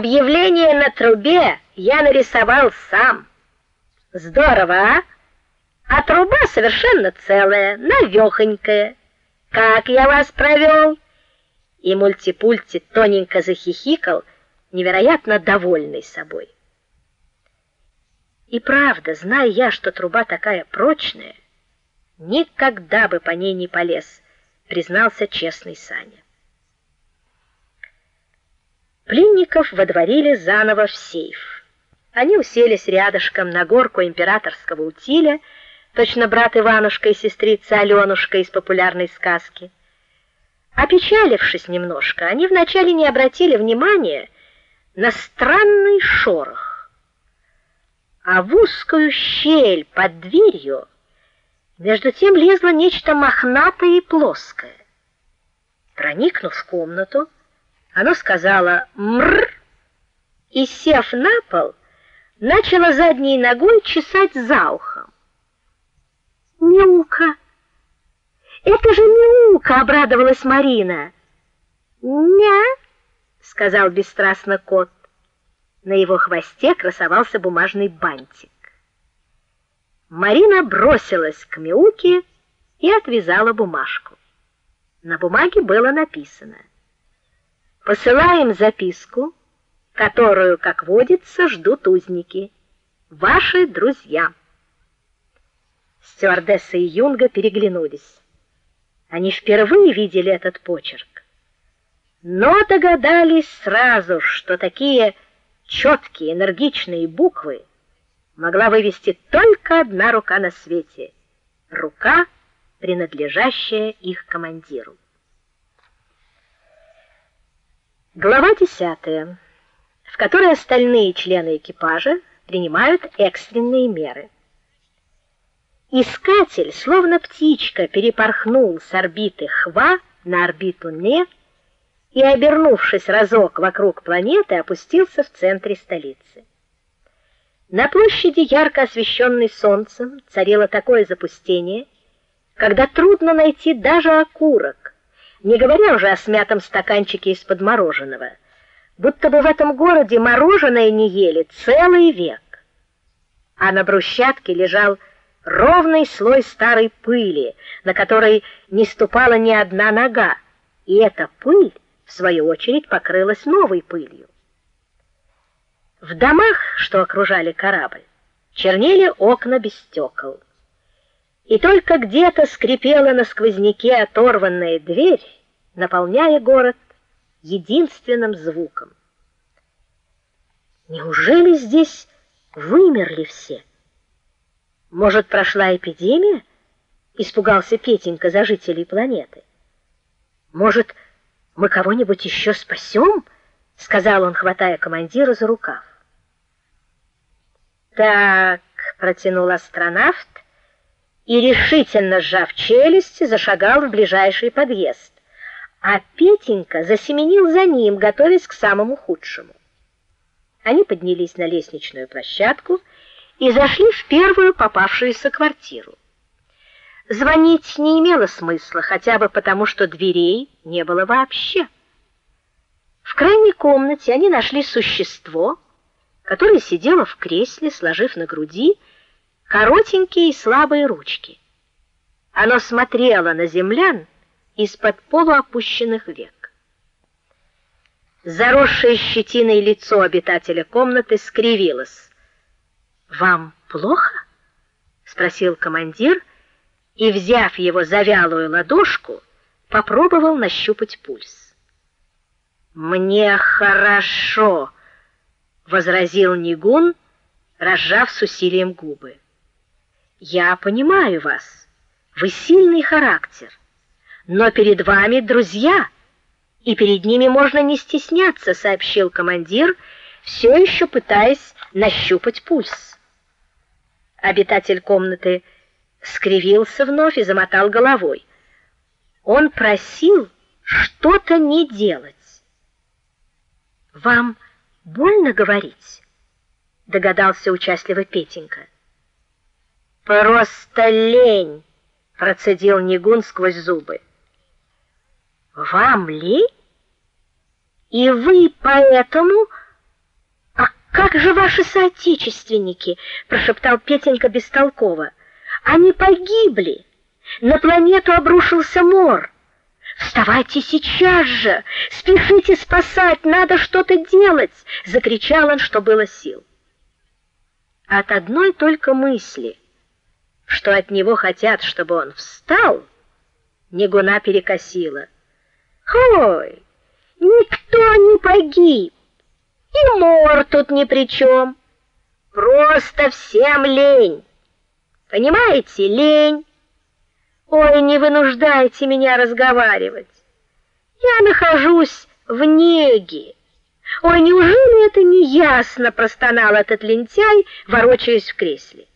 Объявление на трубе я нарисовал сам. Здорово, а? А труба совершенно целая, навехонькая. Как я вас провел?» И мультипульти тоненько захихикал, невероятно довольный собой. И правда, зная я, что труба такая прочная, никогда бы по ней не полез, признался честный Саня. Пленников водворили заново в сейф. Они уселись рядышком на горку императорского утиля, точно брат Иванушка и сестрица Алёнушка из популярной сказки. Опечалившись немножко, они вначале не обратили внимания на странный шорох. А в узкую щель под дверью между тем лезло нечто мохнатое и плоское. Проникнув в комнату, оно сказала «мрр» и, сев на пол, начало задней ногой чесать за ухом. «Мяука! Это же Мяука!» — обрадовалась Марина. «Ня!» — сказал бесстрастно кот. На его хвосте красовался бумажный бантик. Марина бросилась к Мяуке и отвязала бумажку. На бумаге было написано: Посылаем записку, которую, как водится, ждут узники. Ваши друзья. Стюардесса и Юнга переглянулись. Они впервые видели этот почерк, но догадались сразу, что такие четкие, энергичные буквы могла вывести только одна рука на свете рука, принадлежащая их командиру. Глава 10, в которой остальные члены экипажа принимают экстренные меры. Искатель, словно птичка, перепорхнул с орбиты Хва на орбиту Не и, обернувшись разок вокруг планеты, опустился в центре столицы. На площади, ярко освещенной солнцем, царило такое запустение, когда трудно найти даже окурок не говоря уже о смятом стаканчике из-под мороженого. Будто бы в этом городе мороженое не ели целый век. А на брусчатке лежал ровный слой старой пыли, на которой не ступала ни одна нога, и эта пыль в свою очередь покрылась новой пылью. В домах, что окружали корабль, чернели окна без стекол и только где-то скрипела на сквозняке оторванная дверь, наполняя город единственным звуком. Неужели здесь вымерли все? Может, прошла эпидемия? Испугался Петенька за жителей планеты. Может, мы кого-нибудь еще спасем? сказал он, хватая командира за рукав. Так, протянул астронавт и решительно сжав челюсти, зашагал в ближайший подъезд, а Петенька засеменил за ним, готовясь к самому худшему. Они поднялись на лестничную площадку и зашли в первую попавшуюся квартиру. Звонить не имело смысла, хотя бы потому, что дверей не было вообще. В крайней комнате они нашли существо, которое сидело в кресле, сложив на груди коротенькие и слабые ручки. Оно смотрело на землян из-под полуопущенных век. Заросшее щетиной лицо обитателя комнаты скривилось. "Вам плохо?" спросил командир и, взяв его за вялую ладошку, попробовал нащупать пульс. "Мне хорошо", возразил Нигун, разжав с усилием губы. Я понимаю вас. Вы сильный характер. Но перед вами друзья, и перед ними можно не стесняться, сообщил командир, все еще пытаясь нащупать пульс. Обитатель комнаты скривился вновь и замотал головой. Он просил что-то не делать. Вам больно говорить? догадался участливо Петенька. Просто лень, процедил Нигун сквозь зубы. Вам лень? И вы поэтому наши соотечественники, прошептал Петенька бестолково. Они погибли. На планету обрушился мор. Вставайте сейчас же, спешите спасать, надо что-то делать, закричал он, что было сил. От одной только мысли, что от него хотят, чтобы он встал, Негуна перекосила. Ой, никто не погиб. И мор тут ни при чем. Просто всем лень. Понимаете, лень. Ой, не вынуждайте меня разговаривать. Я нахожусь в неге. Ой, неужели это не ясно, простонал этот лентяй, ворочаясь в кресле.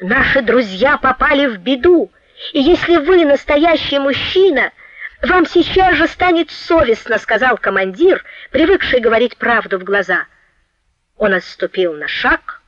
Наши друзья попали в беду, и если вы настоящий мужчина, вам сейчас же станет совестно, сказал командир, привыкший говорить правду в глаза. Он отступил на шаг